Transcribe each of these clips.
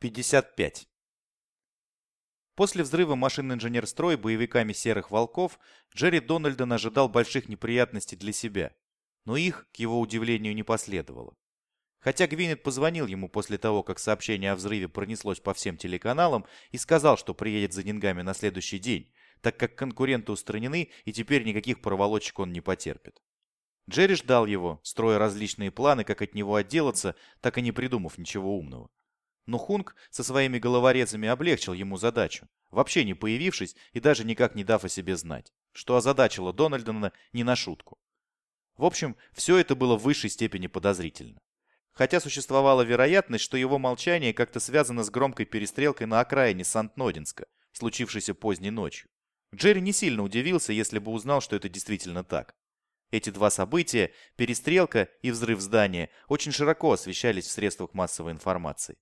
55. После взрыва машин инженер-строй боевиками «Серых волков» Джерри Дональдон ожидал больших неприятностей для себя, но их, к его удивлению, не последовало. Хотя Гвинет позвонил ему после того, как сообщение о взрыве пронеслось по всем телеканалам и сказал, что приедет за деньгами на следующий день, так как конкуренты устранены и теперь никаких проволочек он не потерпит. Джерри ждал его, строя различные планы, как от него отделаться, так и не придумав ничего умного. Но Хунг со своими головорезами облегчил ему задачу, вообще не появившись и даже никак не дав о себе знать, что озадачило Дональдона не на шутку. В общем, все это было в высшей степени подозрительно. Хотя существовала вероятность, что его молчание как-то связано с громкой перестрелкой на окраине Сант-Нодинска, случившейся поздней ночью. Джерри не сильно удивился, если бы узнал, что это действительно так. Эти два события, перестрелка и взрыв здания, очень широко освещались в средствах массовой информации.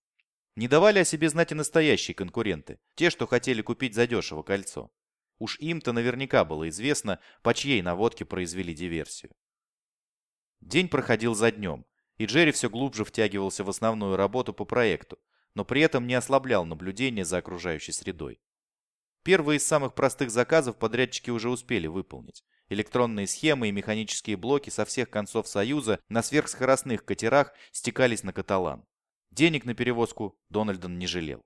Не давали о себе знать и настоящие конкуренты, те, что хотели купить задешево кольцо. Уж им-то наверняка было известно, по чьей наводке произвели диверсию. День проходил за днем, и Джерри все глубже втягивался в основную работу по проекту, но при этом не ослаблял наблюдение за окружающей средой. Первые из самых простых заказов подрядчики уже успели выполнить. Электронные схемы и механические блоки со всех концов Союза на сверхскоростных катерах стекались на Каталан. Денег на перевозку Дональдон не жалел.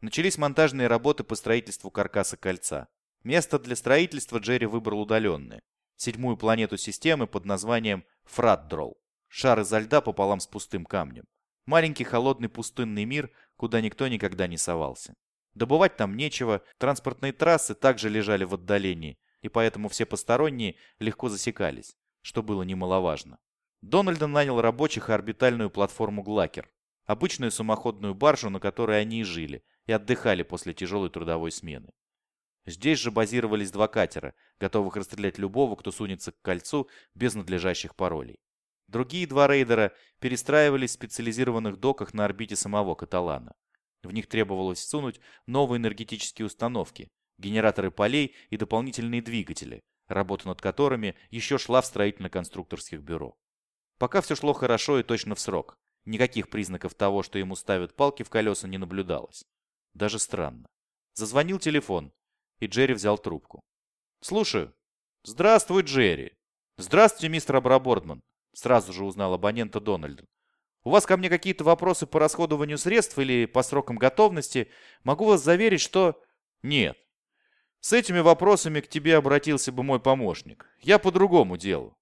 Начались монтажные работы по строительству каркаса кольца. Место для строительства Джерри выбрал удаленное. Седьмую планету системы под названием Фратдрол. Шар изо льда пополам с пустым камнем. Маленький холодный пустынный мир, куда никто никогда не совался. Добывать там нечего, транспортные трассы также лежали в отдалении, и поэтому все посторонние легко засекались, что было немаловажно. Дональдон нанял рабочих и орбитальную платформу «Глакер», обычную самоходную баржу, на которой они и жили, и отдыхали после тяжелой трудовой смены. Здесь же базировались два катера, готовых расстрелять любого, кто сунется к кольцу без надлежащих паролей. Другие два рейдера перестраивались в специализированных доках на орбите самого Каталана. В них требовалось всунуть новые энергетические установки, генераторы полей и дополнительные двигатели, работа над которыми еще шла в строительно-конструкторских бюро. Пока все шло хорошо и точно в срок. Никаких признаков того, что ему ставят палки в колеса, не наблюдалось. Даже странно. Зазвонил телефон, и Джерри взял трубку. «Слушаю». «Здравствуй, Джерри». «Здравствуйте, мистер Абрабордман», — сразу же узнал абонента Дональден. «У вас ко мне какие-то вопросы по расходованию средств или по срокам готовности? Могу вас заверить, что...» «Нет. С этими вопросами к тебе обратился бы мой помощник. Я по другому делу.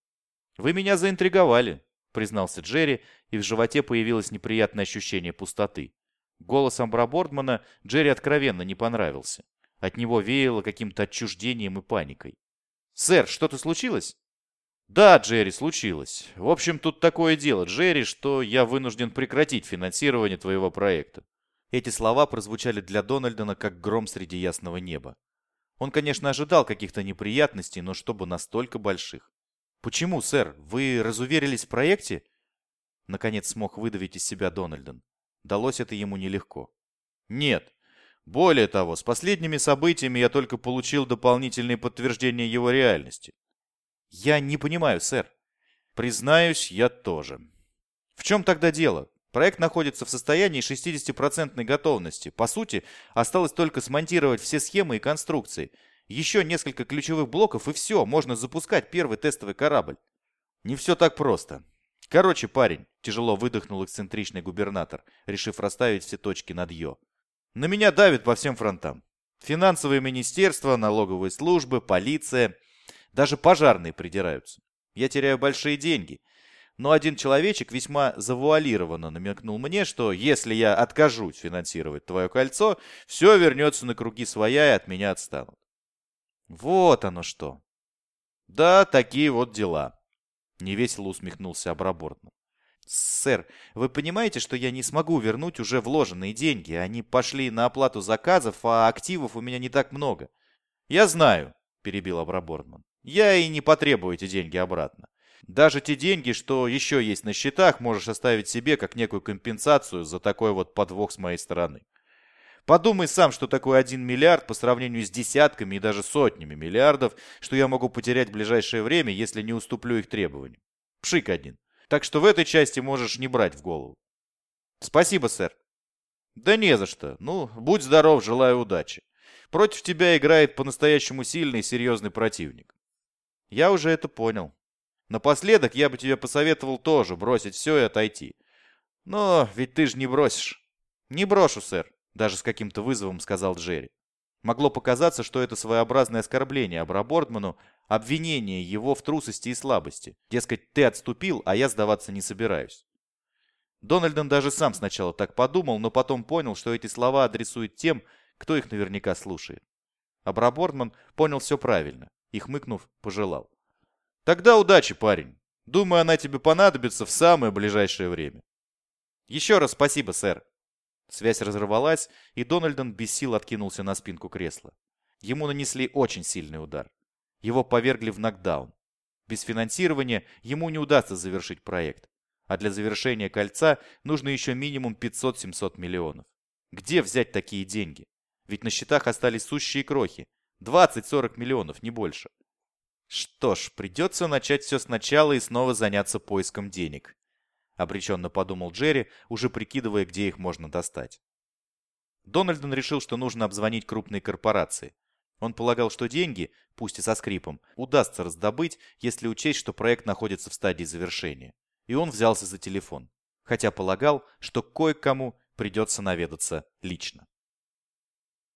Вы меня заинтриговали, признался Джерри, и в животе появилось неприятное ощущение пустоты. Голос Амбра Бордмана Джерри откровенно не понравился. От него веяло каким-то отчуждением и паникой. «Сэр, что-то случилось?» «Да, Джерри, случилось. В общем, тут такое дело, Джерри, что я вынужден прекратить финансирование твоего проекта». Эти слова прозвучали для Дональдона как гром среди ясного неба. Он, конечно, ожидал каких-то неприятностей, но чтобы настолько больших. «Почему, сэр? Вы разуверились в проекте?» Наконец смог выдавить из себя Дональден. Далось это ему нелегко. «Нет. Более того, с последними событиями я только получил дополнительные подтверждения его реальности». «Я не понимаю, сэр». «Признаюсь, я тоже». «В чем тогда дело? Проект находится в состоянии 60% готовности. По сути, осталось только смонтировать все схемы и конструкции. Еще несколько ключевых блоков и все, можно запускать первый тестовый корабль. Не все так просто. Короче, парень, тяжело выдохнул эксцентричный губернатор, решив расставить все точки над «ё». На меня давит по всем фронтам. Финансовое министерство, налоговые службы, полиция, даже пожарные придираются. Я теряю большие деньги – но один человечек весьма завуалированно намекнул мне, что если я откажусь финансировать твое кольцо, все вернется на круги своя и от меня отстанут. Вот оно что. Да, такие вот дела. Невесело усмехнулся Абрабортно. «Сэр, вы понимаете, что я не смогу вернуть уже вложенные деньги? Они пошли на оплату заказов, а активов у меня не так много». «Я знаю», — перебил Абрабортман. «Я и не потребую эти деньги обратно. Даже те деньги, что еще есть на счетах, можешь оставить себе как некую компенсацию за такой вот подвох с моей стороны. Подумай сам, что такое 1 миллиард по сравнению с десятками и даже сотнями миллиардов, что я могу потерять в ближайшее время, если не уступлю их требованиям. Пшик один. Так что в этой части можешь не брать в голову. Спасибо, сэр. Да не за что. Ну, будь здоров, желаю удачи. Против тебя играет по-настоящему сильный и серьезный противник. Я уже это понял. Напоследок я бы тебе посоветовал тоже бросить все и отойти. Но ведь ты же не бросишь. Не брошу, сэр, даже с каким-то вызовом сказал Джерри. Могло показаться, что это своеобразное оскорбление Абрабордману, обвинение его в трусости и слабости. Дескать, ты отступил, а я сдаваться не собираюсь. Дональден даже сам сначала так подумал, но потом понял, что эти слова адресуют тем, кто их наверняка слушает. Абрабордман понял все правильно и, хмыкнув, пожелал. «Тогда удачи, парень. Думаю, она тебе понадобится в самое ближайшее время». «Еще раз спасибо, сэр». Связь разорвалась, и Дональден без сил откинулся на спинку кресла. Ему нанесли очень сильный удар. Его повергли в нокдаун. Без финансирования ему не удастся завершить проект. А для завершения кольца нужно еще минимум 500-700 миллионов. Где взять такие деньги? Ведь на счетах остались сущие крохи. 20-40 миллионов, не больше. Что ж, придется начать все сначала и снова заняться поиском денег. Обреченно подумал Джерри, уже прикидывая, где их можно достать. Дональдон решил, что нужно обзвонить крупные корпорации. Он полагал, что деньги, пусть и со скрипом, удастся раздобыть, если учесть, что проект находится в стадии завершения. И он взялся за телефон. Хотя полагал, что кое-кому придется наведаться лично.